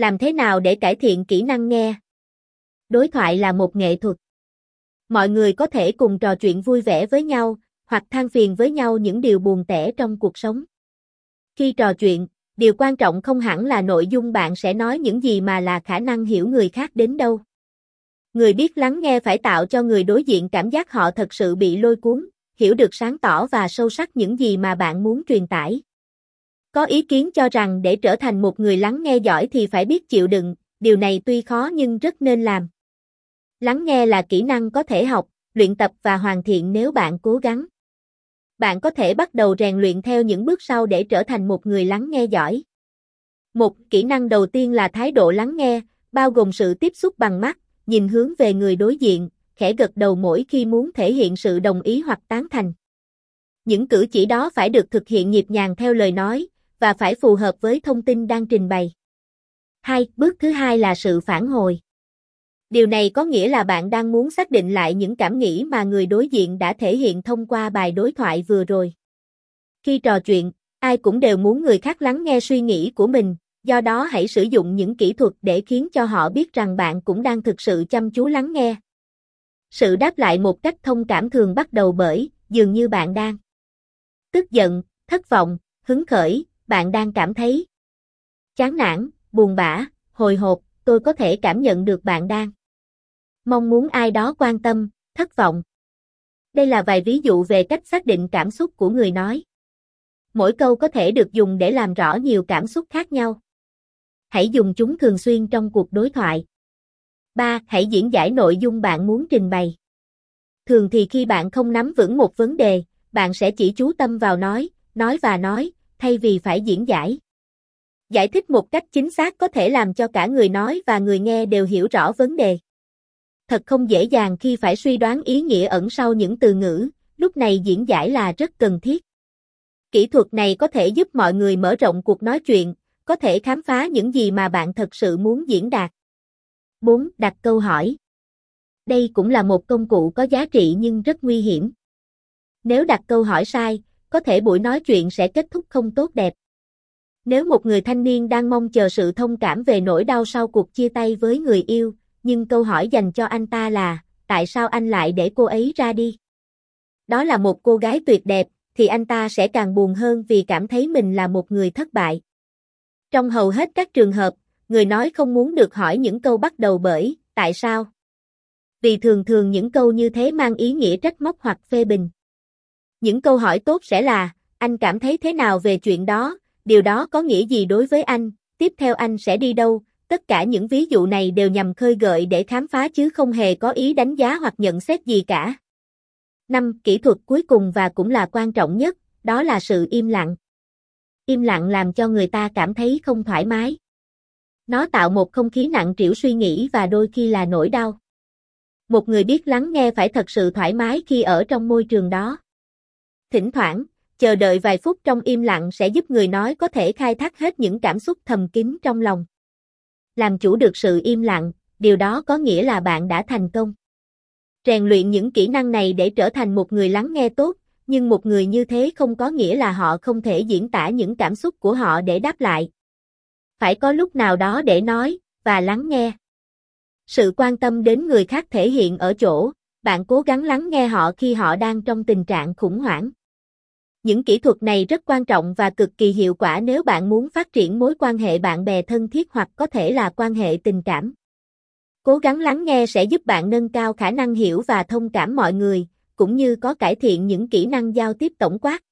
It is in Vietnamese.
Làm thế nào để cải thiện kỹ năng nghe? Đối thoại là một nghệ thuật. Mọi người có thể cùng trò chuyện vui vẻ với nhau, hoặc than phiền với nhau những điều buồn tẻ trong cuộc sống. Khi trò chuyện, điều quan trọng không hẳn là nội dung bạn sẽ nói những gì mà là khả năng hiểu người khác đến đâu. Người biết lắng nghe phải tạo cho người đối diện cảm giác họ thật sự bị lôi cuốn, hiểu được sáng tỏ và sâu sắc những gì mà bạn muốn truyền tải. Có ý kiến cho rằng để trở thành một người lắng nghe giỏi thì phải biết chịu đựng, điều này tuy khó nhưng rất nên làm. Lắng nghe là kỹ năng có thể học, luyện tập và hoàn thiện nếu bạn cố gắng. Bạn có thể bắt đầu rèn luyện theo những bước sau để trở thành một người lắng nghe giỏi. Một kỹ năng đầu tiên là thái độ lắng nghe, bao gồm sự tiếp xúc bằng mắt, nhìn hướng về người đối diện, khẽ gật đầu mỗi khi muốn thể hiện sự đồng ý hoặc tán thành. Những cử chỉ đó phải được thực hiện nhịp nhàng theo lời nói, và phải phù hợp với thông tin đang trình bày. 2. Bước thứ hai là sự phản hồi. Điều này có nghĩa là bạn đang muốn xác định lại những cảm nghĩ mà người đối diện đã thể hiện thông qua bài đối thoại vừa rồi. Khi trò chuyện, ai cũng đều muốn người khác lắng nghe suy nghĩ của mình, do đó hãy sử dụng những kỹ thuật để khiến cho họ biết rằng bạn cũng đang thực sự chăm chú lắng nghe. Sự đáp lại một cách thông cảm thường bắt đầu bởi, dường như bạn đang tức giận, thất vọng, hứng khởi, bạn đang cảm thấy chán nản, buồn bã, hồi hộp, tôi có thể cảm nhận được bạn đang mong muốn ai đó quan tâm, thất vọng. Đây là vài ví dụ về cách xác định cảm xúc của người nói. Mỗi câu có thể được dùng để làm rõ nhiều cảm xúc khác nhau. Hãy dùng chúng thường xuyên trong cuộc đối thoại. 3. Hãy diễn giải nội dung bạn muốn trình bày. Thường thì khi bạn không nắm vững một vấn đề, bạn sẽ chỉ chú tâm vào nói, nói và nói, thay vì phải diễn giải. Giải thích một cách chính xác có thể làm cho cả người nói và người nghe đều hiểu rõ vấn đề. Thật không dễ dàng khi phải suy đoán ý nghĩa ẩn sau những từ ngữ, lúc này diễn giải là rất cần thiết. Kỹ thuật này có thể giúp mọi người mở rộng cuộc nói chuyện, có thể khám phá những gì mà bạn thật sự muốn diễn đạt. 4. Đặt câu hỏi. Đây cũng là một công cụ có giá trị nhưng rất nguy hiểm. Nếu đặt câu hỏi sai, có thể buổi nói chuyện sẽ kết thúc không tốt đẹp. Nếu một người thanh niên đang mong chờ sự thông cảm về nỗi đau sau cuộc chia tay với người yêu, nhưng câu hỏi dành cho anh ta là, tại sao anh lại để cô ấy ra đi? Đó là một cô gái tuyệt đẹp, thì anh ta sẽ càng buồn hơn vì cảm thấy mình là một người thất bại. Trong hầu hết các trường hợp, người nói không muốn được hỏi những câu bắt đầu bởi, tại sao? Vì thường thường những câu như thế mang ý nghĩa trách móc hoặc phê bình. Những câu hỏi tốt sẽ là, anh cảm thấy thế nào về chuyện đó, điều đó có nghĩa gì đối với anh, tiếp theo anh sẽ đi đâu, tất cả những ví dụ này đều nhằm khơi gợi để khám phá chứ không hề có ý đánh giá hoặc nhận xét gì cả. 5. Kỹ thuật cuối cùng và cũng là quan trọng nhất, đó là sự im lặng. Im lặng làm cho người ta cảm thấy không thoải mái. Nó tạo một không khí nặng trĩu suy nghĩ và đôi khi là nỗi đau. Một người biết lắng nghe phải thật sự thoải mái khi ở trong môi trường đó. Thỉnh thoảng, chờ đợi vài phút trong im lặng sẽ giúp người nói có thể khai thác hết những cảm xúc thầm kín trong lòng. Làm chủ được sự im lặng, điều đó có nghĩa là bạn đã thành công. Rèn luyện những kỹ năng này để trở thành một người lắng nghe tốt, nhưng một người như thế không có nghĩa là họ không thể diễn tả những cảm xúc của họ để đáp lại. Phải có lúc nào đó để nói, và lắng nghe. Sự quan tâm đến người khác thể hiện ở chỗ, bạn cố gắng lắng nghe họ khi họ đang trong tình trạng khủng hoảng. Những kỹ thuật này rất quan trọng và cực kỳ hiệu quả nếu bạn muốn phát triển mối quan hệ bạn bè thân thiết hoặc có thể là quan hệ tình cảm. Cố gắng lắng nghe sẽ giúp bạn nâng cao khả năng hiểu và thông cảm mọi người, cũng như có cải thiện những kỹ năng giao tiếp tổng quát.